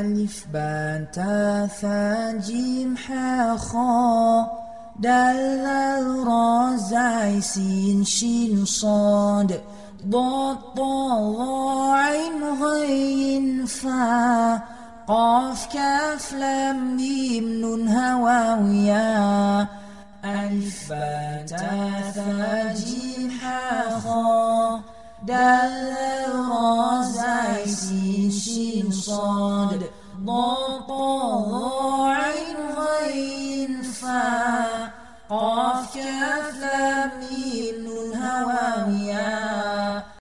ألف باء تاء ثاء جيم حاء خاء دال را زاي سين شين صاد ضاد طا عين غين فا قاف كاف لام ميم نون هواويا ألف باء تاء ثاء جيم حاء خاء دال عين شين صاد ضاد قاف كاف لام نون